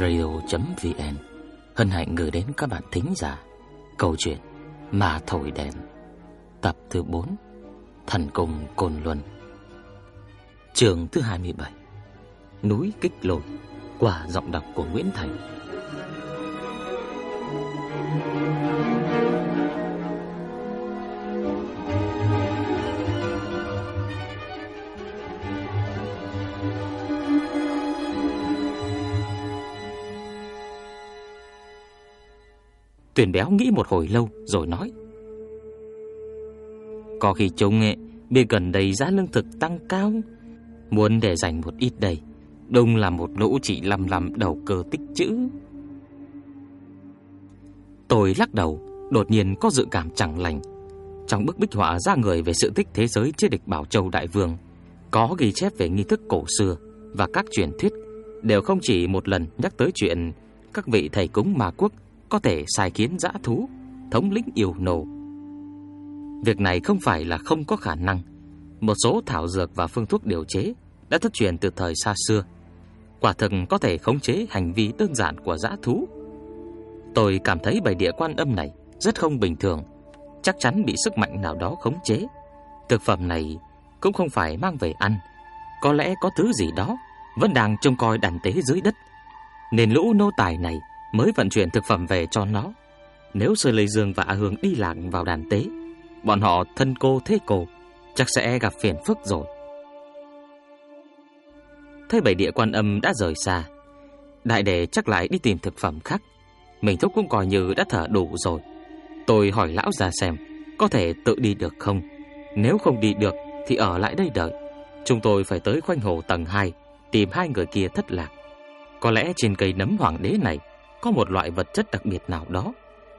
radio.vn hân hạnh gửi đến các bạn thính giả câu chuyện Mà Thổi Đèn, tập thứ 4 Thần Cùng Côn Luân. Trường thứ 27 Núi Kích Lội qua giọng đọc của Nguyễn Thành. Tuyển béo nghĩ một hồi lâu rồi nói. Có khi chúng ấy Biết gần đây giá lương thực tăng cao Muốn để dành một ít đầy, Đông là một lũ chỉ lầm lầm đầu cơ tích chữ. Tôi lắc đầu Đột nhiên có dự cảm chẳng lành. Trong bức bích họa ra người về sự tích thế giới chế địch Bảo Châu Đại Vương Có ghi chép về nghi thức cổ xưa Và các truyền thuyết Đều không chỉ một lần nhắc tới chuyện Các vị thầy cúng ma quốc có thể sai kiến dã thú, thống lĩnh yêu nổ. Việc này không phải là không có khả năng. Một số thảo dược và phương thuốc điều chế đã thất truyền từ thời xa xưa. Quả thực có thể khống chế hành vi đơn giản của dã thú. Tôi cảm thấy bài địa quan âm này rất không bình thường, chắc chắn bị sức mạnh nào đó khống chế. Thực phẩm này cũng không phải mang về ăn, có lẽ có thứ gì đó vẫn đang trông coi đàn tế dưới đất. Nên lũ nô tài này mới vận chuyển thực phẩm về cho nó. Nếu Sơ Lê Dương và A Hương đi lạc vào đàn tế, bọn họ thân cô thế cô, chắc sẽ gặp phiền phức rồi. Thế bảy địa quan âm đã rời xa, đại đệ chắc lại đi tìm thực phẩm khác. Mình thúc cũng coi như đã thở đủ rồi. Tôi hỏi lão già xem, có thể tự đi được không? Nếu không đi được thì ở lại đây đợi. Chúng tôi phải tới khoanh hồ tầng 2 tìm hai người kia thất lạc. Có lẽ trên cây nấm hoàng đế này có một loại vật chất đặc biệt nào đó,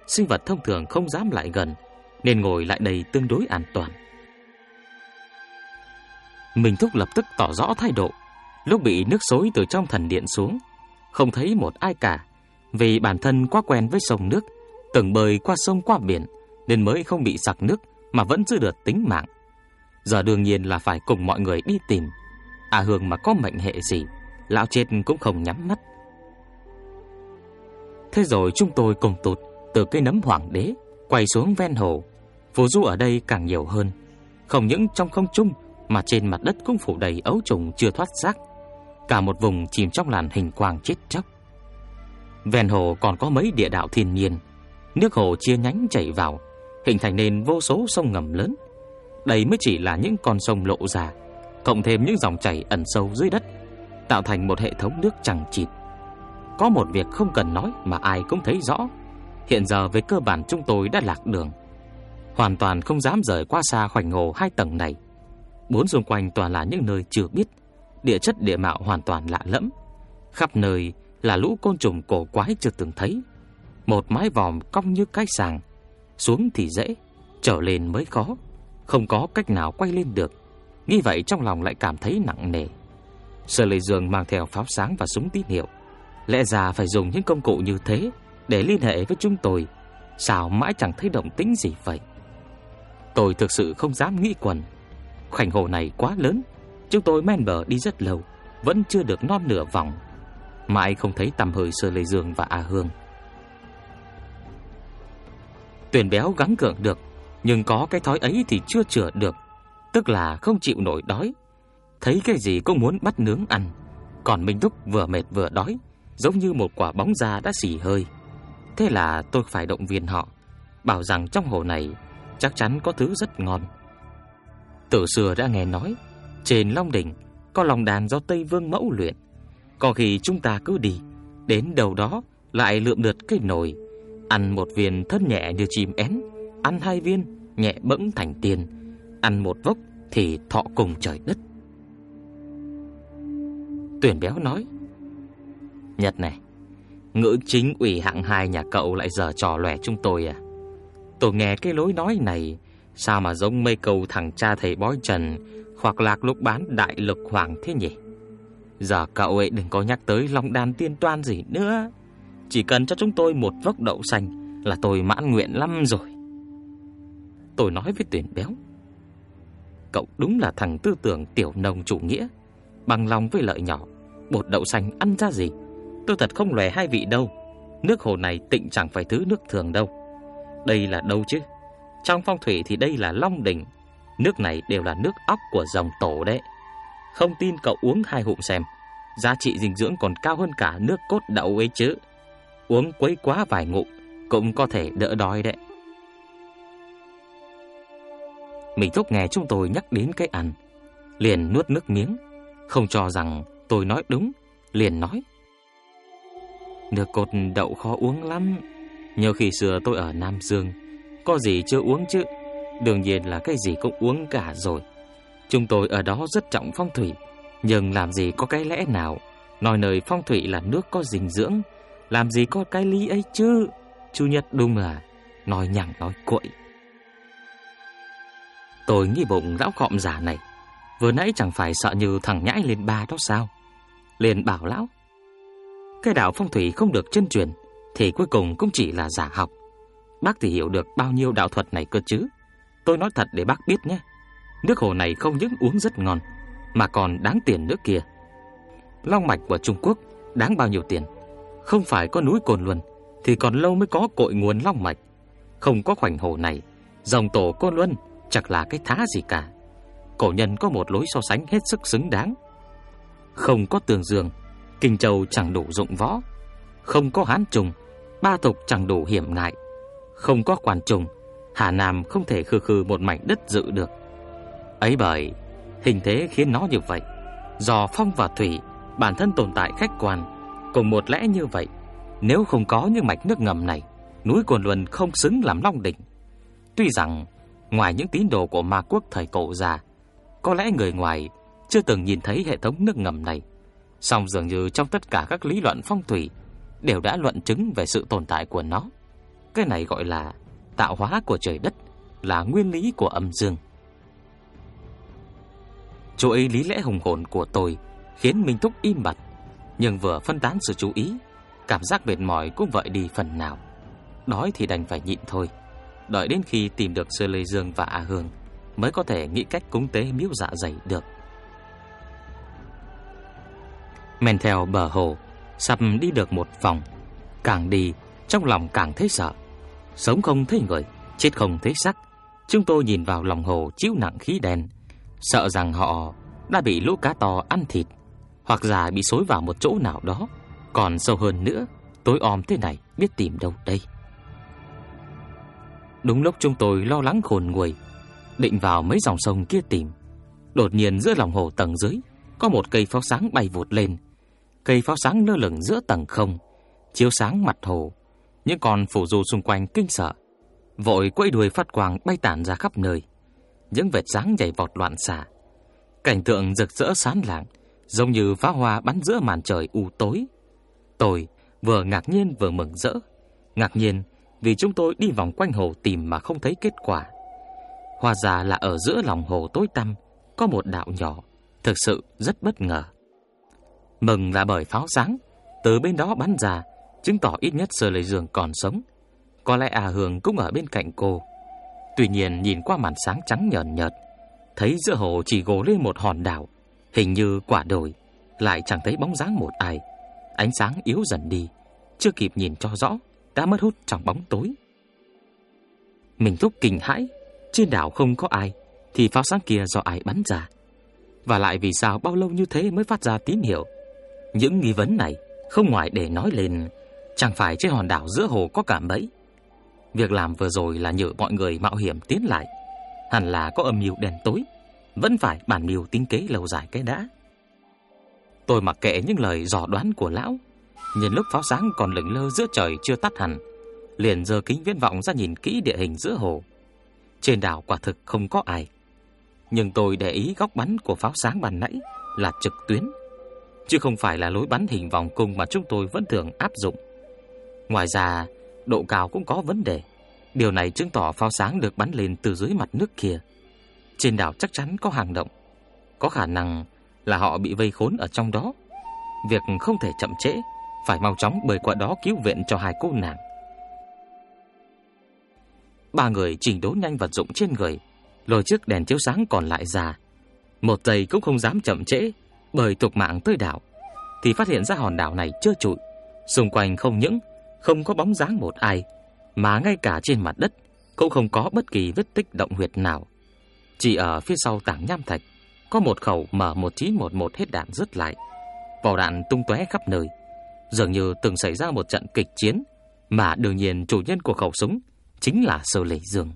sinh vật thông thường không dám lại gần, nên ngồi lại đây tương đối an toàn. mình Thúc lập tức tỏ rõ thái độ, lúc bị nước xối từ trong thần điện xuống, không thấy một ai cả, vì bản thân quá quen với sông nước, từng bơi qua sông qua biển, nên mới không bị sặc nước mà vẫn giữ được tính mạng. Giờ đương nhiên là phải cùng mọi người đi tìm. À Hương mà có mệnh hệ gì, lão chết cũng không nhắm mắt. Thế rồi chúng tôi cùng tụt từ cây nấm hoàng đế quay xuống ven hồ. Phù du ở đây càng nhiều hơn, không những trong không trung mà trên mặt đất cũng phủ đầy ấu trùng chưa thoát xác. Cả một vùng chìm trong làn hình quang chết chóc. Ven hồ còn có mấy địa đạo thiên nhiên, nước hồ chia nhánh chảy vào, hình thành nên vô số sông ngầm lớn. Đây mới chỉ là những con sông lộ ra, cộng thêm những dòng chảy ẩn sâu dưới đất, tạo thành một hệ thống nước chằng chịt. Có một việc không cần nói mà ai cũng thấy rõ. Hiện giờ về cơ bản chúng tôi đã lạc đường. Hoàn toàn không dám rời qua xa khoảnh hồ hai tầng này. Bốn xung quanh toàn là những nơi chưa biết. Địa chất địa mạo hoàn toàn lạ lẫm. Khắp nơi là lũ côn trùng cổ quái chưa từng thấy. Một mái vòm cong như cái sàng. Xuống thì dễ, trở lên mới khó. Không có cách nào quay lên được. Nghĩ vậy trong lòng lại cảm thấy nặng nề. Sở Lệ Dương mang theo pháo sáng và súng tín hiệu. Lẽ ra phải dùng những công cụ như thế để liên hệ với chúng tôi, sao mãi chẳng thấy động tĩnh gì vậy? Tôi thực sự không dám nghĩ quần. Khoảnh hồ này quá lớn, chúng tôi men bờ đi rất lâu, vẫn chưa được non nửa vòng. Mãi không thấy tầm hơi Sơ Lê Dương và A Hương. Tuyển béo gắng gượng được, nhưng có cái thói ấy thì chưa chữa được, tức là không chịu nổi đói. Thấy cái gì cũng muốn bắt nướng ăn, còn Minh Thúc vừa mệt vừa đói, giống như một quả bóng da đã xì hơi. Thế là tôi phải động viên họ, bảo rằng trong hồ này chắc chắn có thứ rất ngon. Từ xưa đã nghe nói, trên Long đỉnh có lòng đàn do Tây Vương mẫu luyện. Có khi chúng ta cứ đi, đến đầu đó lại lượm lượt cây nồi, ăn một viên thân nhẹ như chim én, ăn hai viên nhẹ bẫng thành tiền, ăn một vốc thì thọ cùng trời đất. Tuyển béo nói, Nhật này, ngữ chính ủy hạng hai nhà cậu lại giờ trò lẻ chúng tôi à? Tôi nghe cái lối nói này, sao mà giống mây cầu thằng cha thầy bói trần hoặc lạc lúc bán đại lực hoàng thế nhỉ? Giờ cậu ấy đừng có nhắc tới long đàn tiên toan gì nữa. Chỉ cần cho chúng tôi một vốc đậu xanh là tôi mãn nguyện lắm rồi. Tôi nói với tuyển béo. Cậu đúng là thằng tư tưởng tiểu nông chủ nghĩa, bằng lòng với lợi nhỏ, bột đậu xanh ăn ra gì Tôi thật không lòe hai vị đâu. Nước hồ này tịnh chẳng phải thứ nước thường đâu. Đây là đâu chứ? Trong phong thủy thì đây là Long Đỉnh. Nước này đều là nước óc của dòng tổ đấy. Không tin cậu uống hai hụm xem. Giá trị dinh dưỡng còn cao hơn cả nước cốt đậu ấy chứ. Uống quấy quá vài ngụm, Cũng có thể đỡ đói đấy. Mình thúc nghe chúng tôi nhắc đến cái ăn, Liền nuốt nước miếng. Không cho rằng tôi nói đúng, Liền nói. Nước cốt đậu khó uống lắm. Nhiều khi xưa tôi ở Nam Dương, Có gì chưa uống chứ? Đương nhiên là cái gì cũng uống cả rồi. Chúng tôi ở đó rất trọng phong thủy, Nhưng làm gì có cái lẽ nào? Nói nơi phong thủy là nước có dinh dưỡng, Làm gì có cái lý ấy chứ? Chú Nhật đúng à Nói nhằng nói cuội Tôi nghĩ bụng lão khọm giả này, Vừa nãy chẳng phải sợ như thằng nhãi lên ba đó sao? Liền bảo lão cái đạo phong thủy không được chân truyền, Thì cuối cùng cũng chỉ là giả học. Bác thì hiểu được bao nhiêu đạo thuật này cơ chứ? Tôi nói thật để bác biết nhé. Nước hồ này không những uống rất ngon, Mà còn đáng tiền nước kia. Long mạch của Trung Quốc Đáng bao nhiêu tiền? Không phải có núi Cồn Luân, Thì còn lâu mới có cội nguồn long mạch. Không có khoảnh hồ này, Dòng tổ Côn Luân Chắc là cái thá gì cả. Cổ nhân có một lối so sánh hết sức xứng đáng. Không có tường dương Kinh Châu chẳng đủ dụng võ. Không có hán trùng, Ba tộc chẳng đủ hiểm ngại Không có quan trùng, Hà Nam không thể khư khư một mảnh đất dự được. Ấy bởi, Hình thế khiến nó như vậy. Do phong và thủy, Bản thân tồn tại khách quan, Cùng một lẽ như vậy, Nếu không có những mạch nước ngầm này, Núi Cồn Luân không xứng làm Long Đỉnh. Tuy rằng, Ngoài những tín đồ của ma quốc thời cổ già, Có lẽ người ngoài Chưa từng nhìn thấy hệ thống nước ngầm này song dường như trong tất cả các lý luận phong thủy, Đều đã luận chứng về sự tồn tại của nó. Cái này gọi là Tạo hóa của trời đất, Là nguyên lý của âm dương. Chuỗi lý lẽ hùng hồn của tôi Khiến Minh Thúc im bặt, Nhưng vừa phân tán sự chú ý, Cảm giác mệt mỏi cũng vậy đi phần nào. Đói thì đành phải nhịn thôi, Đợi đến khi tìm được Sơ Lê Dương và A Hương Mới có thể nghĩ cách cúng tế miếu dạ dày được. Men theo bờ hồ, Sắp đi được một vòng. Càng đi, Trong lòng càng thấy sợ. Sống không thấy người, Chết không thấy xác. Chúng tôi nhìn vào lòng hồ chiếu nặng khí đen. Sợ rằng họ đã bị lũ cá to ăn thịt, Hoặc giả bị xối vào một chỗ nào đó. Còn sâu hơn nữa, Tối om thế này biết tìm đâu đây. Đúng lúc chúng tôi lo lắng khồn nguôi, Định vào mấy dòng sông kia tìm, Đột nhiên giữa lòng hồ tầng dưới, Có một cây pháo sáng bay vụt lên. Cây pháo sáng lơ lửng giữa tầng không Chiếu sáng mặt hồ Những con phủ du xung quanh kinh sợ Vội quay đuôi phát quang bay tản ra khắp nơi Những vệt sáng nhảy vọt loạn xạ Cảnh tượng rực rỡ sáng lạng Giống như pháo hoa bắn giữa màn trời u tối Tôi vừa ngạc nhiên vừa mừng rỡ Ngạc nhiên vì chúng tôi đi vòng quanh hồ tìm mà không thấy kết quả. hoa ra là ở giữa lòng hồ tối tăm có một đạo nhỏ, thực sự rất bất ngờ. Mừng là bởi pháo sáng từ bên đó bắn ra, chứng tỏ ít nhất Sơ Lệ Dương còn sống. Có lẽ À hường cũng ở bên cạnh cô. Tuy nhiên nhìn qua màn sáng trắng nhợt nhợt, thấy giữa hồ chỉ gồ lên một hòn đảo, hình như quả đồi, lại chẳng thấy bóng dáng một ai. Ánh sáng yếu dần đi, chưa kịp nhìn cho rõ đã mất hút trong bóng tối. Mình thúc kinh hãi, trên đảo không có ai, thì pháo sáng kia do ai bắn ra? Và lại vì sao bao lâu như thế mới phát ra tín hiệu? Những nghi vấn này không ngoài để nói lên, chẳng phải trên hòn đảo giữa hồ có cả bẫy. Việc làm vừa rồi là nhờ mọi người mạo hiểm tiến lại, hẳn là có âm mưu đen tối, vẫn phải bàn mưu tính kế lâu dài cái đã. Tôi mặc kệ những lời dò đoán của lão, Nhìn lúc pháo sáng còn lững lơ giữa trời chưa tắt hẳn, liền giơ kính viễn vọng ra nhìn kỹ địa hình giữa hồ. Trên đảo quả thực không có ai. Nhưng tôi để ý góc bắn của pháo sáng ban nãy là trực tuyến, chứ không phải là lối bắn hình vòng cung mà chúng tôi vẫn thường áp dụng. Ngoài ra, độ cao cũng có vấn đề. Điều này chứng tỏ pháo sáng được bắn lên từ dưới mặt nước kia. Trên đảo chắc chắn có hàng động, có khả năng là họ bị vây khốn ở trong đó. Việc không thể chậm trễ phải mau chóng bơi qua đó cứu viện cho hai cô nàng. Ba người chỉnh đốn nhanh vật dụng trên người, lôi chiếc đèn chiếu sáng còn lại ra. Một giây cũng không dám chậm trễ, bởi tục mạng tới đảo, thì phát hiện ra hòn đảo này trơ trụi, Xung quanh không những không có bóng dáng một ai, mà ngay cả trên mặt đất cũng không có bất kỳ vết tích động huyệt nào. Chỉ ở phía sau tảng nham thạch có một khẩu M1911 hết đạn rớt lại. Vỏ đạn tung tóe khắp nơi, dường như từng xảy ra một trận kịch chiến mà đương nhiên chủ nhân của khẩu súng chính là Sơ Lệ Dương.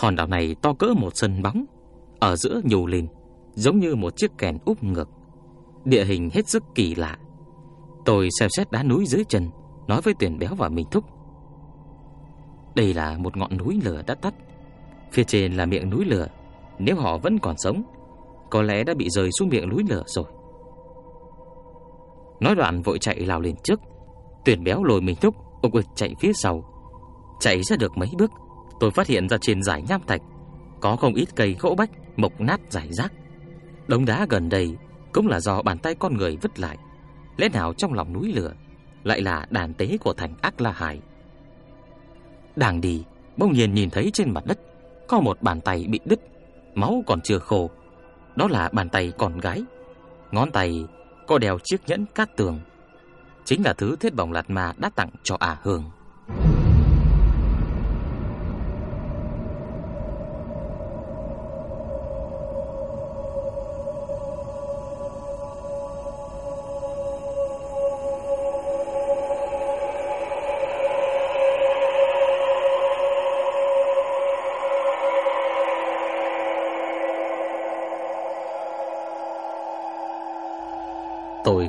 Hòn đảo này to cỡ một sân bóng, ở giữa nhù lên, giống như một chiếc kèn úp ngược. Địa hình hết sức kỳ lạ. Tôi xem xét đá núi dưới chân, nói với Tuyển Béo và Minh Thúc. Đây là một ngọn núi lửa đã tắt. Phía trên là miệng núi lửa, nếu họ vẫn còn sống, có lẽ đã bị rơi xuống miệng núi lửa rồi. Nói đoạn vội chạy lao lên trước, Tuyển Béo lôi Minh Thúc ục ực chạy phía sau. Chạy ra được mấy bước, tôi phát hiện ra trên dải nham thạch có không ít cây gỗ bách mộc nát rải rác. Đống đá gần đây cũng là do bàn tay con người vứt lại. Lẽ nào trong lòng núi lửa lại là đàn tế của thành Ác La Hải? Đang đi, bỗng nhiên nhìn thấy trên mặt đất có một bàn tay bị đứt, máu còn chưa khô. Đó là bàn tay con gái. Ngón tay có đeo chiếc nhẫn cát tường. Chính là thứ thiết bổng lạt mà đã tặng cho ả Hương.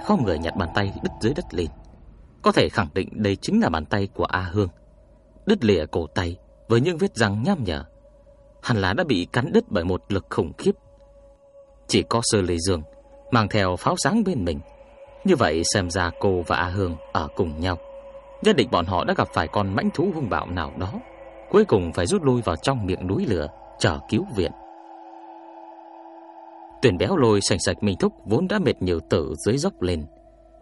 Khom không người nhặt bàn tay đứt dưới đất lên. Có thể khẳng định đây chính là bàn tay của A Hương. Đứt lìa cổ tay với những vết răng nham nhở. Hẳn là đã bị cắn đứt bởi một lực khủng khiếp. Chỉ có sơ lê dương mang theo pháo sáng bên mình. Như vậy xem ra cô và A Hương ở cùng nhau. Nhất định bọn họ đã gặp phải con mãnh thú hung bạo nào đó. Cuối cùng phải rút lui vào trong miệng núi lửa, chờ cứu viện. Tuyển béo lôi sành sạch Minh Thúc vốn đã mệt nhiều tử dưới dốc lên.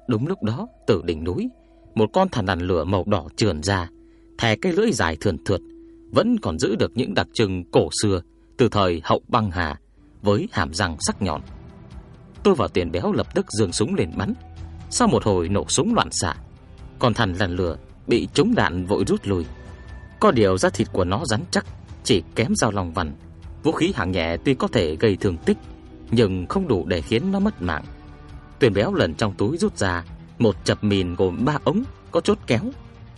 Đúng lúc đó, từ đỉnh núi, một con thằn lằn lửa màu đỏ trườn ra, thè cây lưỡi dài thườn thượt, vẫn còn giữ được những đặc trưng cổ xưa từ thời hậu băng hà với hàm răng sắc nhọn. Tôi và tuyển béo lập tức dường súng lên bắn. Sau một hồi nổ súng loạn xạ, con thằn lằn lửa bị trúng đạn vội rút lui. Có điều da thịt của nó rắn chắc, chỉ kém dao lòng vằn. Vũ khí hạng nhẹ tuy có thể gây thương tích, nhưng không đủ để khiến nó mất mạng. Tuyền béo lần trong túi rút ra một chập mìn gồm ba ống có chốt kéo,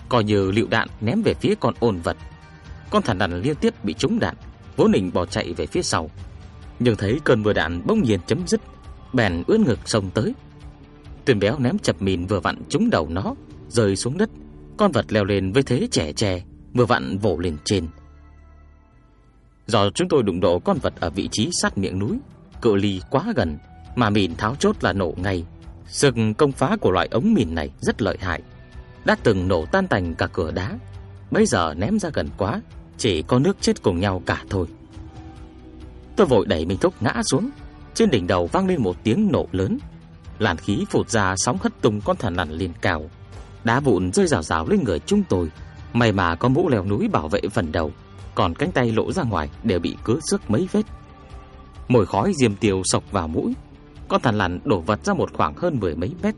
coi như lựu đạn ném về phía con ôn vật. Con thằn lằn liên tiếp bị trúng đạn, vốn định bỏ chạy về phía sau, nhưng thấy cơn mưa đạn bỗng nhiên chấm dứt, bèn ưỡn ngực xông tới. Tuyền béo ném chập mìn vừa vặn trúng đầu nó, rơi xuống đất. Con vật leo lên với thế trẻ trẻ, vừa vặn vỗ lên trên. Do chúng tôi đụng độ con vật ở vị trí sát miệng núi, cự ly quá gần mà mìn tháo chốt là nổ ngay. Sức công phá của loại ống mìn này rất lợi hại, đã từng nổ tan tành cả cửa đá. Bây giờ ném ra gần quá, chỉ có nước chết cùng nhau cả thôi. Tôi vội đẩy mình Thúc ngã xuống, trên đỉnh đầu vang lên một tiếng nổ lớn. Làn khí phụt ra sóng hất tung con thần lằn lên cao. Đá vụn rơi rào rào lên người chúng tôi. May mà có mũ leo núi bảo vệ phần đầu, còn cánh tay lỗ ra ngoài đều bị cứa xước mấy vết. Mùi khói diêm tiêu sộc vào mũi. Con thằn lằn đổ vật ra một khoảng hơn mười mấy mét,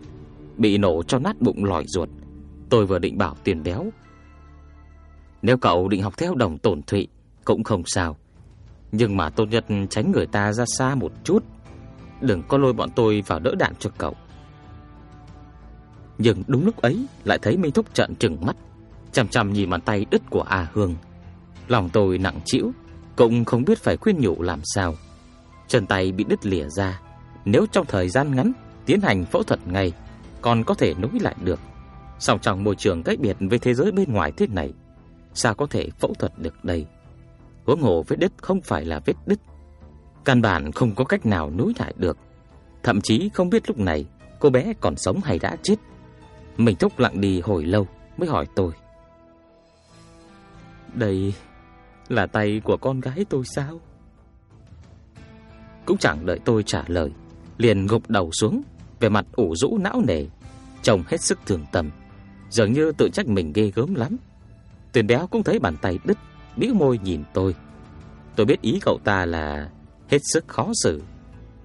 Bị nổ cho nát bụng lòi ruột. Tôi vừa định bảo tiền béo, Nếu cậu định học theo đồng tổn thụy Cũng không sao, Nhưng mà tốt nhất tránh người ta ra xa một chút. Đừng có lôi bọn tôi vào đỡ đạn cho cậu. Nhưng đúng lúc ấy Lại thấy Minh Thúc trận trừng mắt, Chằm chằm nhìn bàn tay đứt của A Hương. Lòng tôi nặng chịu Cũng không biết phải khuyên nhủ làm sao chân tay bị đứt lìa ra, nếu trong thời gian ngắn tiến hành phẫu thuật ngay, còn có thể nối lại được. Song trong môi trường cách biệt với thế giới bên ngoài thế này, sao có thể phẫu thuật được đây? Huống hồ vết đứt không phải là vết đứt, căn bản không có cách nào nối lại được. Thậm chí không biết lúc này cô bé còn sống hay đã chết. Mình thúc lặng đi hồi lâu mới hỏi tôi. Đây là tay của con gái tôi sao? Cũng chẳng đợi tôi trả lời, Liền gục đầu xuống vẻ mặt ủ rũ não nề, Trông hết sức thường tầm Dường như tự trách mình ghê gớm lắm. Tuyền béo cũng thấy bàn tay đứt, bĩu môi nhìn tôi. Tôi biết ý cậu ta là Hết sức khó xử.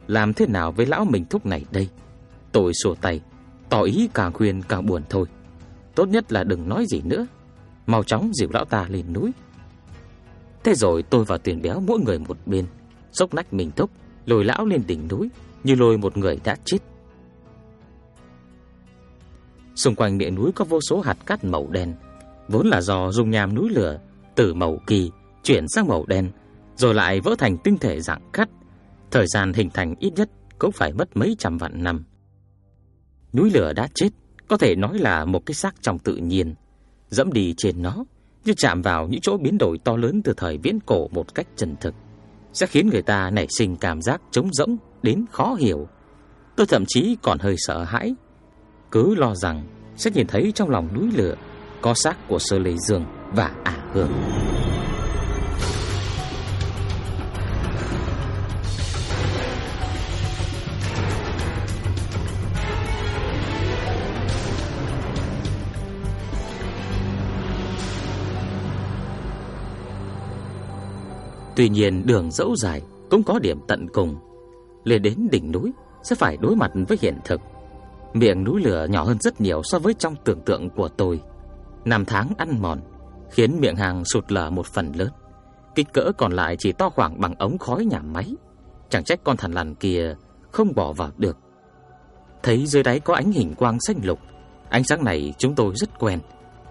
Làm thế nào với lão mình thúc này đây? Tôi sổ tay, Tỏ ý càng khuyên càng buồn thôi. Tốt nhất là đừng nói gì nữa. Mau chóng dìu lão ta lên núi. Thế rồi tôi và tuyển béo mỗi người một bên Sốc nách mình thúc. Lôi lão lên đỉnh núi, Như lôi một người đã chết. Xung quanh miệng núi có vô số hạt cát màu đen, Vốn là do dung nham núi lửa Từ màu kỳ chuyển sang màu đen, Rồi lại vỡ thành tinh thể dạng cát. Thời gian hình thành ít nhất Cũng phải mất mấy trăm vạn năm. Núi lửa đã chết, Có thể nói là một cái xác trong tự nhiên. Dẫm đi trên nó, Như chạm vào những chỗ biến đổi to lớn Từ thời viễn cổ một cách chân thực. Sẽ khiến người ta nảy sinh cảm giác trống rỗng Đến khó hiểu. Tôi thậm chí còn hơi sợ hãi. Cứ lo rằng sẽ nhìn thấy trong lòng núi lửa Có xác của Sơ Lê Dương và Ả Hương Tuy nhiên đường dẫu dài cũng có điểm tận cùng. Lên đến đỉnh núi sẽ phải đối mặt với hiện thực. Miệng núi lửa nhỏ hơn rất nhiều so với trong tưởng tượng của tôi. Năm tháng ăn mòn khiến miệng hàng sụt lở một phần lớn. Kích cỡ còn lại chỉ to khoảng bằng ống khói nhà máy. Chẳng trách con thằn lằn kia không bỏ vào được. Thấy dưới đáy có ánh hình quang xanh lục, ánh sáng này chúng tôi rất quen,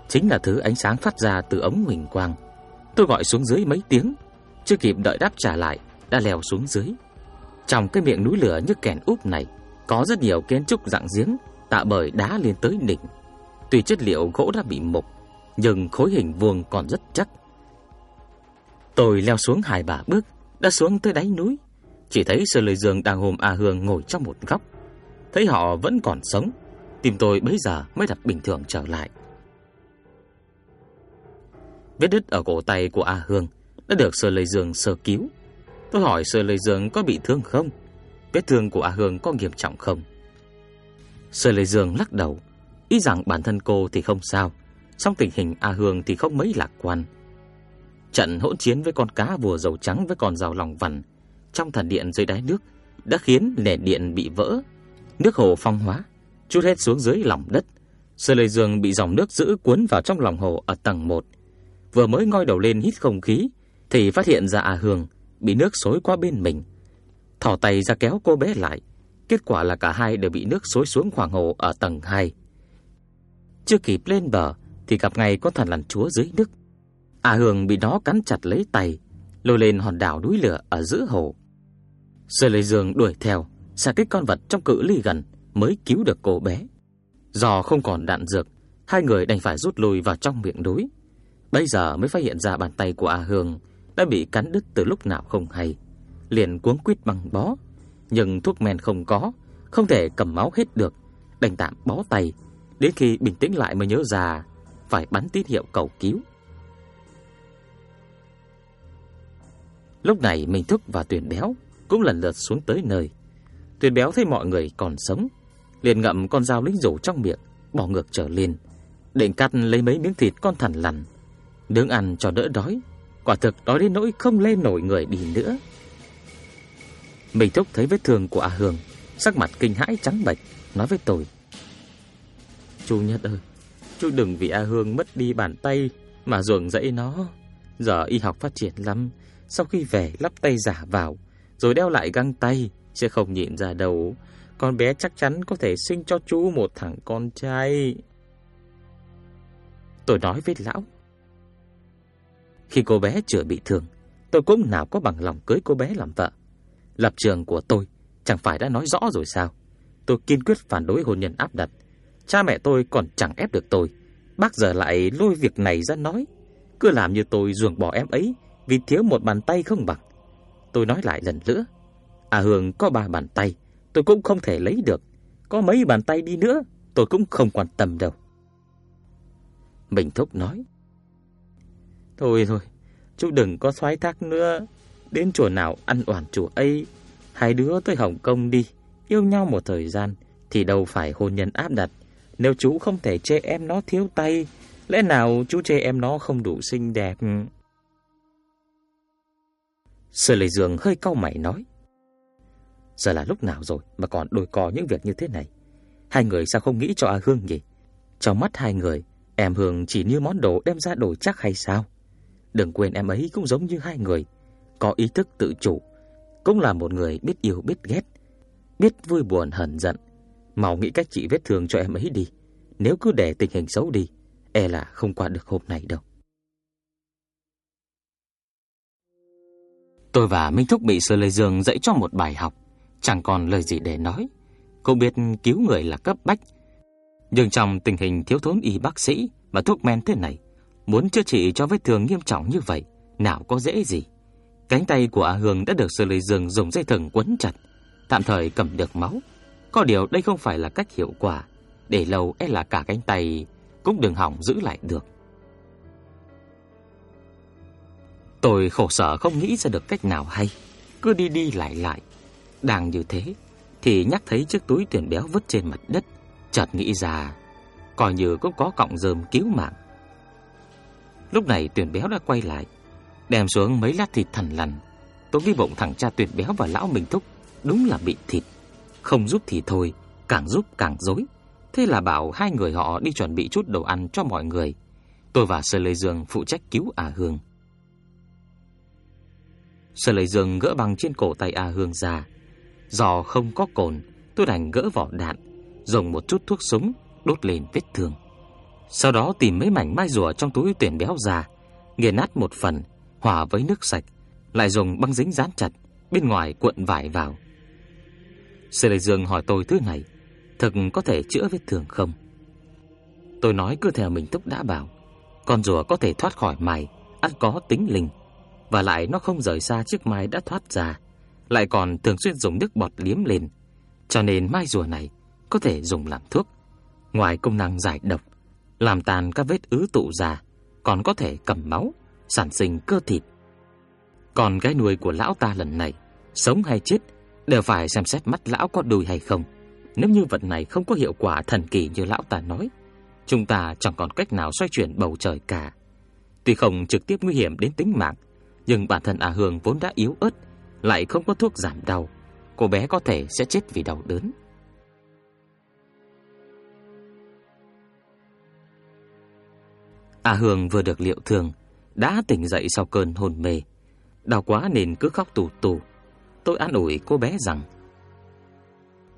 chính là thứ ánh sáng phát ra từ ống huỳnh quang. Tôi gọi xuống dưới mấy tiếng chưa kịp đợi đáp trả lại, Đã leo xuống dưới. Trong cái miệng núi lửa như kèn úp này, Có rất nhiều kiến trúc dạng giếng Tạo bởi đá lên tới đỉnh. Tuy chất liệu gỗ đã bị mục, Nhưng khối hình vuông còn rất chắc. Tôi leo xuống hai ba bước, Đã xuống tới đáy núi. Chỉ thấy Sơ Lê Dương đang hùm A Hương ngồi trong một góc. Thấy họ vẫn còn sống, Tim tôi bấy giờ mới đặt bình thường trở lại. Vết đứt ở cổ tay của A Hương đã được Sơ Lôi Dương sơ cứu. Tôi hỏi Sơ Lôi Dương có bị thương không? Vết thương của A Hương có nghiêm trọng không? Sơ Lôi Dương lắc đầu, ý rằng bản thân cô thì không sao, song tình hình A Hương thì không mấy lạc quan. Trận hỗn chiến với con cá vùa dầu trắng với con rào lòng vằn trong thần điện dưới đáy nước đã khiến nền điện bị vỡ, nước hồ phong hóa, chút hết xuống dưới lòng đất. Sơ Lôi Dương bị dòng nước giữ cuốn vào trong lòng hồ ở tầng 1. Vừa mới ngoi đầu lên hít không khí thì phát hiện ra A Hương bị nước xối qua bên mình. Thò tay ra kéo cô bé lại, kết quả là cả hai đều bị nước xối xuống khoảng hồ ở tầng 2. Chưa kịp lên bờ thì gặp ngay con thần lằn chúa dưới nước. A Hương bị nó cắn chặt lấy tay, lôi lên hòn đảo núi lửa ở giữa hồ. Sơ Lê Dương đuổi theo, xả kích con vật trong cự ly gần mới cứu được cô bé. Do không còn đạn dược, hai người đành phải rút lui vào trong miệng núi. Bây giờ mới phát hiện ra bàn tay của A Hương đã bị cắn đứt từ lúc nào không hay, liền cuống quýt bằng bó, nhưng thuốc men không có, không thể cầm máu hết được, đành tạm bó tay, đến khi bình tĩnh lại mới nhớ ra phải bắn tín hiệu cầu cứu. Lúc này Minh thức và Tuyền Béo cũng lần lượt xuống tới nơi. Tuyền Béo thấy mọi người còn sống, liền ngậm con dao lính rủ trong miệng, bỏ ngược trở lên, định cắt lấy mấy miếng thịt con thằn lằn, nướng ăn cho đỡ đói. Quả thực đói đến nỗi không lên nổi người đi nữa. Mình thúc thấy vết thương của A Hương Sắc mặt kinh hãi trắng bệch, Nói với tôi. Chú Nhất ơi, Chú đừng vì A Hương mất đi bàn tay Mà ruồng dẫy nó. Giờ y học phát triển lắm, Sau khi về lắp tay giả vào, Rồi đeo lại găng tay Sẽ không nhịn ra đâu. Con bé chắc chắn có thể sinh cho chú một thằng con trai. Tôi nói với lão khi cô bé chưa bị thương, tôi cũng nào có bằng lòng cưới cô bé làm vợ. Lập trường của tôi chẳng phải đã nói rõ rồi sao? Tôi kiên quyết phản đối hôn nhân áp đặt. Cha mẹ tôi còn chẳng ép được tôi. Bác giờ lại lôi việc này ra nói. Cứ làm như tôi ruồng bỏ em ấy vì thiếu một bàn tay không bằng. Tôi nói lại lần nữa. À Hương có ba bàn tay, tôi cũng không thể lấy được. Có mấy bàn tay đi nữa, tôi cũng không quan tâm đâu. Bình thúc nói. Thôi thôi, chú đừng có xoái thác nữa. Đến chùa nào ăn oản chùa ấy. Hai đứa tới Hồng Kông đi. Yêu nhau một thời gian thì đâu phải hôn nhân áp đặt. Nếu chú không thể chê em nó thiếu tay, lẽ nào chú chê em nó không đủ xinh đẹp? Sở Lệ Dương hơi cau mày nói. Giờ là lúc nào rồi mà còn đôi co những việc như thế này? Hai người sao không nghĩ cho A Hương nhỉ? Trong mắt hai người, em Hương chỉ như món đồ đem ra đổi chắc hay sao? Đừng quên em ấy cũng giống như hai người, có ý thức tự chủ, cũng là một người biết yêu biết ghét, biết vui buồn hận giận. Mau nghĩ cách trị vết thương cho em ấy đi, nếu cứ để tình hình xấu đi, e là không qua được hôm nay đâu. Tôi và Minh Thúc bị Sơ Lê Dương dạy cho một bài học, chẳng còn lời gì để nói. Cô biết cứu người là cấp bách, nhưng trong tình hình thiếu thốn y bác sĩ và thuốc men thế này, muốn chữa trị cho vết thương nghiêm trọng như vậy, nào có dễ gì. Cánh tay của A Hương đã được Sư Lê Dương dùng dây thừng quấn chặt, tạm thời cầm được máu. Có điều đây không phải là cách hiệu quả, để lâu e là cả cánh tay cũng đừng hỏng giữ lại được. Tôi khổ sở không nghĩ ra được cách nào hay, cứ đi đi lại lại. Đang như thế thì nhắc thấy chiếc túi tiền béo vứt trên mặt đất, chợt nghĩ ra coi như cũng có cọng rơm cứu mạng. Lúc này tuyển béo đã quay lại, đem xuống mấy lát thịt thằn lằn. Tôi nghĩ bụng thằng cha tuyển béo và lão Minh Thúc đúng là bị thịt. Không giúp thì thôi, càng giúp càng dối. Thế là bảo hai người họ đi chuẩn bị chút đồ ăn cho mọi người. Tôi và Sơ Lê Dương phụ trách cứu A Hương. Sơ Lê Dương gỡ băng trên cổ tay A Hương ra. Do không có cồn, tôi đành gỡ vỏ đạn, dùng một chút thuốc súng đốt lên vết thương. Sau đó tìm mấy mảnh mai rùa trong túi tuyển béo ra, nghiền nát một phần, hòa với nước sạch, lại dùng băng dính dán chặt, bên ngoài cuộn vải vào. Sư Lê Dương hỏi tôi thứ này, thực có thể chữa vết thương không? Tôi nói cứ theo mình túc đã bảo, con rùa có thể thoát khỏi mài, ăn có tính linh, và lại nó không rời xa chiếc mai đã thoát ra, lại còn thường xuyên dùng nước bọt liếm lên, cho nên mai rùa này có thể dùng làm thuốc. Ngoài công năng giải độc, làm tàn các vết ứ tụ ra, còn có thể cầm máu, sản sinh cơ thịt. Còn cái nuôi của lão ta lần này, sống hay chết, đều phải xem xét mắt lão có đùi hay không. Nếu như vật này không có hiệu quả thần kỳ như lão ta nói, chúng ta chẳng còn cách nào xoay chuyển bầu trời cả. Tuy không trực tiếp nguy hiểm đến tính mạng, nhưng bản thân A Hương vốn đã yếu ớt, lại không có thuốc giảm đau, cô bé có thể sẽ chết vì đau đớn. A Hương vừa được liệu thương, đã tỉnh dậy sau cơn hôn mê. Đau quá nên cứ khóc tù tù. Tôi an ủi cô bé rằng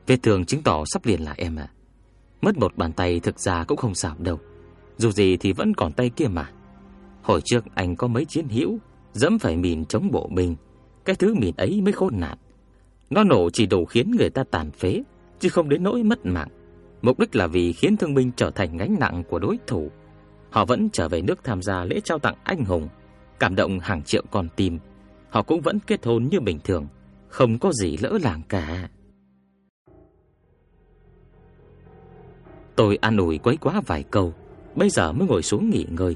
Vết thương chứng tỏ sắp liền là em à. Mất một bàn tay thực ra cũng không sao đâu. Dù gì thì vẫn còn tay kia mà. Hồi trước anh có mấy chiến hữu dẫm phải mìn chống bộ binh, cái thứ mìn ấy mới khốn nạn. Nó nổ chỉ đủ khiến người ta tàn phế, chứ không đến nỗi mất mạng. Mục đích là vì khiến thương binh trở thành gánh nặng của đối thủ. Họ vẫn trở về nước tham gia lễ trao tặng anh hùng, cảm động hàng triệu con tim. Họ cũng vẫn kết hôn như bình thường, không có gì lỡ làng cả. Tôi an ủi quấy quá vài câu, bây giờ mới ngồi xuống nghỉ ngơi.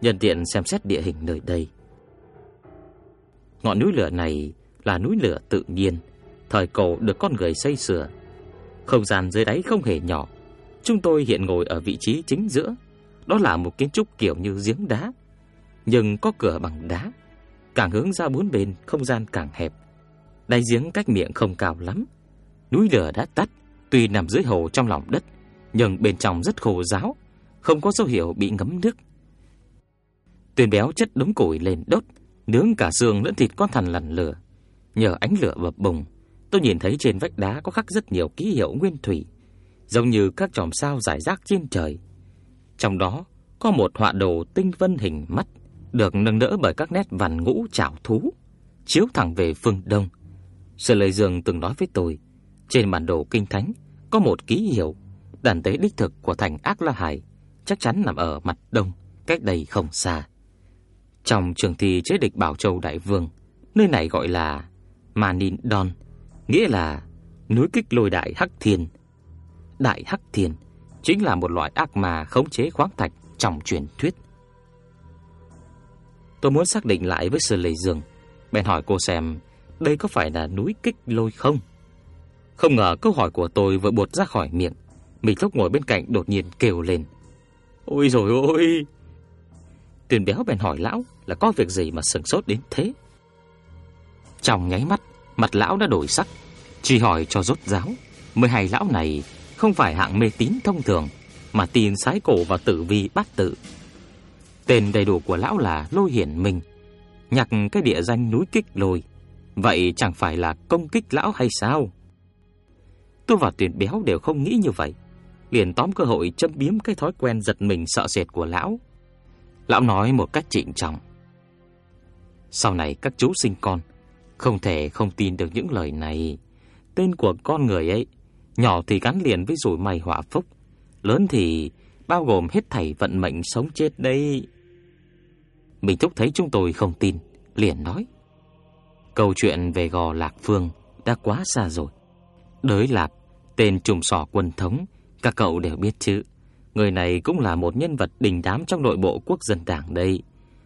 Nhân tiện xem xét địa hình nơi đây. Ngọn núi lửa này là núi lửa tự nhiên, thời cổ được con người xây sửa. Không gian dưới đáy không hề nhỏ. Chúng tôi hiện ngồi ở vị trí chính giữa. Đó là một kiến trúc kiểu như giếng đá, nhưng có cửa bằng đá. Càng hướng ra bốn bên, không gian càng hẹp. Đáy giếng cách miệng không cao lắm. Núi lửa đã tắt, tuy nằm dưới hồ trong lòng đất, nhưng bên trong rất khô ráo, không có dấu hiệu bị ngấm nước. Tuyền béo chất đống củi lên đốt, nướng cả xương lẫn thịt con thằn lằn lửa. Nhờ ánh lửa bập bùng, tôi nhìn thấy trên vách đá có khắc rất nhiều ký hiệu nguyên thủy, giống như các chòm sao rải rác trên trời. Trong đó có một họa đồ tinh vân hình mắt, được nâng đỡ bởi các nét vằn ngũ trảo thú, chiếu thẳng về phương đông. Sư Lệ Dương từng nói với tôi, trên bản đồ kinh thánh có một ký hiệu đàn tế đích thực của thành Ác La Hải, chắc chắn nằm ở mặt đông, cách đây không xa. Trong trường thi chế địch Bảo Châu Đại Vương, nơi này gọi là Manin Don, nghĩa là núi kích lôi đại Hắc Thiên. Đại Hắc Thiên chính là một loại ác ma khống chế khoáng thạch trong truyền thuyết. Tôi muốn xác định lại với Sư Lệ Dương, bèn hỏi cô xem đây có phải là núi kích lôi không? Không ngờ câu hỏi của tôi vừa buột ra khỏi miệng, mình Thúc ngồi bên cạnh đột nhiên kêu lên. Ôi rồi ôi! Tuyền béo bèn hỏi lão là có việc gì mà sừng sốt đến thế. Trong nháy mắt, mặt lão đã đổi sắc, Chỉ hỏi cho rốt ráo, mười hai lão này không phải hạng mê tín thông thường, mà tin sái cổ và tử vi bát tự. Tên đầy đủ của lão là Lôi Hiển Minh, nhặt cái địa danh núi kích lôi. Vậy chẳng phải là công kích lão hay sao? Tôi và tuyển béo đều không nghĩ như vậy. Liền tóm cơ hội châm biếm cái thói quen giật mình sợ sệt của lão. Lão nói một cách trịnh trọng. Sau này các chú sinh con, không thể không tin được những lời này. Tên của con người ấy, nhỏ thì gắn liền với rủi may hỏa phúc, lớn thì bao gồm hết thảy vận mệnh sống chết đây. Mình Trúc thấy chúng tôi không tin, liền nói. Câu chuyện về gò Lạc Phương đã quá xa rồi. Đới Lạp, tên trùm sỏ quân thống, các cậu đều biết chứ. Người này cũng là một nhân vật đình đám trong nội bộ quốc dân đảng đây.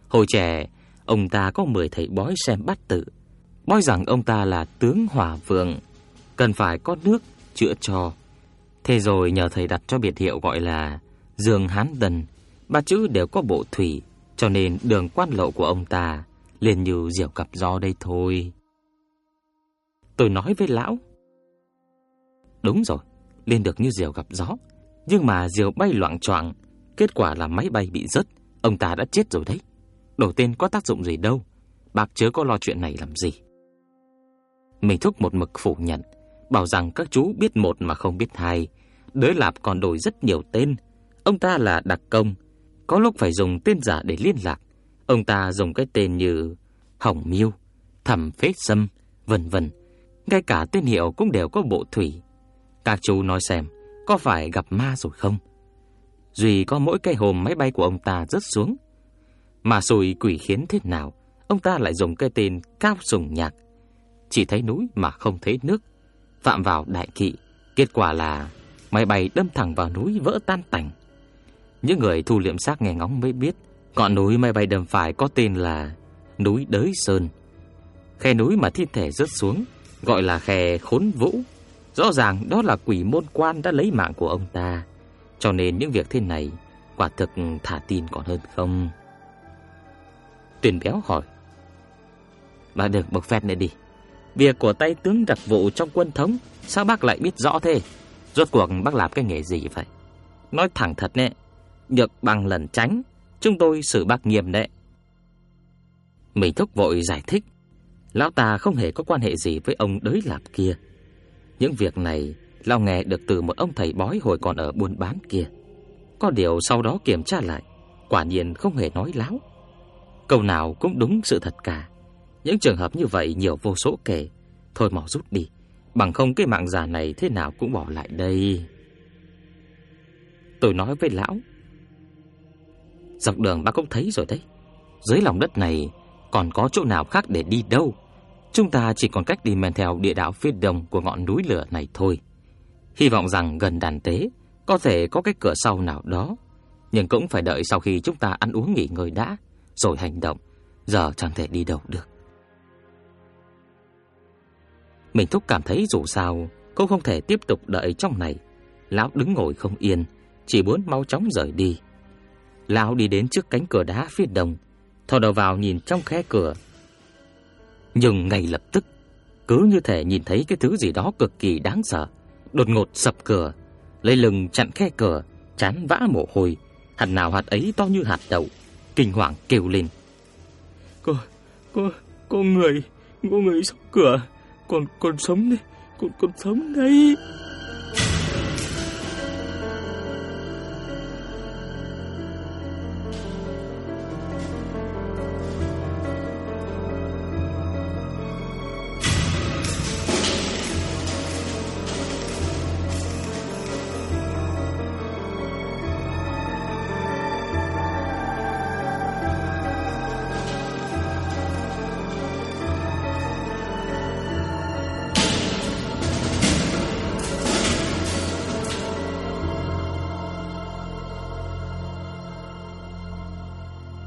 Hồi trẻ, ông ta có 10 thầy bói xem bắt tự. Bói rằng ông ta là tướng hỏa vượng, cần phải có nước chữa cho. Thế rồi nhờ thầy đặt cho biệt hiệu gọi là Dương Hán Tần, ba chữ đều có bộ thủy, cho nên đường quan lộ của ông ta liền như diều cặp gió đây thôi. Tôi nói với lão. Đúng rồi, lên được như diều gặp gió, nhưng mà diều bay loạn choạng, kết quả là máy bay bị rớt, ông ta đã chết rồi đấy. Đổi tên có tác dụng gì đâu, bác chớ có lo chuyện này làm gì. Mình thúc một mực phủ nhận, bảo rằng các chú biết một mà không biết hai. Đới Lạp còn đổi rất nhiều tên. Ông ta là Đặc Công, có lúc phải dùng tên giả để liên lạc. Ông ta dùng cái tên như Hồng Miêu, Thẩm Phế Sâm, vân vân. Ngay cả tên hiệu cũng đều có bộ thủy. Các chú nói xem, có phải gặp ma rồi không? Duy có mỗi cây hồn máy bay của ông ta rớt xuống. Mà rồi quỷ khiến thế nào, ông ta lại dùng cái tên Cao Sùng Nhạc. Chỉ thấy núi mà không thấy nước. Phạm vào đại kỵ, kết quả là máy bay đâm thẳng vào núi vỡ tan tành. Những người thu liệm xác nghe ngóng mới biết, ngọn núi máy bay đâm phải có tên là núi Đới Sơn. Khe núi mà thi thể rớt xuống gọi là khe Khốn Vũ. Rõ ràng đó là quỷ môn quan đã lấy mạng của ông ta. Cho nên những việc thế này quả thực thả tin còn hơn không. Tuyền béo hỏi. Bà được bộc phét này đi. Việc của tay tướng đặc vụ trong quân thống sao bác lại biết rõ thế? Rốt cuộc bác làm cái nghề gì vậy? Nói thẳng thật nè, nhược bằng lần tránh, chúng tôi xử bác nghiêm đấy. Mình thúc vội giải thích, lão ta không hề có quan hệ gì với ông đới lạp kia. Những việc này lão nghe được từ một ông thầy bói hồi còn ở buôn bán kia. Có điều sau đó kiểm tra lại, quả nhiên không hề nói láo. Câu nào cũng đúng sự thật cả. Những trường hợp như vậy nhiều vô số kể, thôi mau rút đi, bằng không cái mạng già này thế nào cũng bỏ lại đây. Tôi nói với lão, dọc đường bác cũng thấy rồi đấy. Dưới lòng đất này còn có chỗ nào khác để đi đâu. Chúng ta chỉ còn cách đi men theo địa đạo phía đông của ngọn núi lửa này thôi. Hy vọng rằng gần đàn tế có thể có cái cửa sau nào đó, nhưng cũng phải đợi sau khi chúng ta ăn uống nghỉ ngơi đã rồi hành động. Giờ chẳng thể đi đâu được. Mình thúc cảm thấy dù sao cũng không thể tiếp tục đợi trong này. Lão đứng ngồi không yên, chỉ muốn mau chóng rời đi. Lão đi đến trước cánh cửa đá phía đông, thò đầu vào nhìn trong khe cửa. Nhưng ngay lập tức, cứ như thể nhìn thấy cái thứ gì đó cực kỳ đáng sợ, đột ngột sập cửa, lấy lưng chặn khe cửa, chán vã mồ hôi, hạt nào hạt ấy to như hạt đậu, kinh hoàng kêu lên. cô cô cô người, cô người sốc cửa, còn còn sống đây, còn còn sống đây.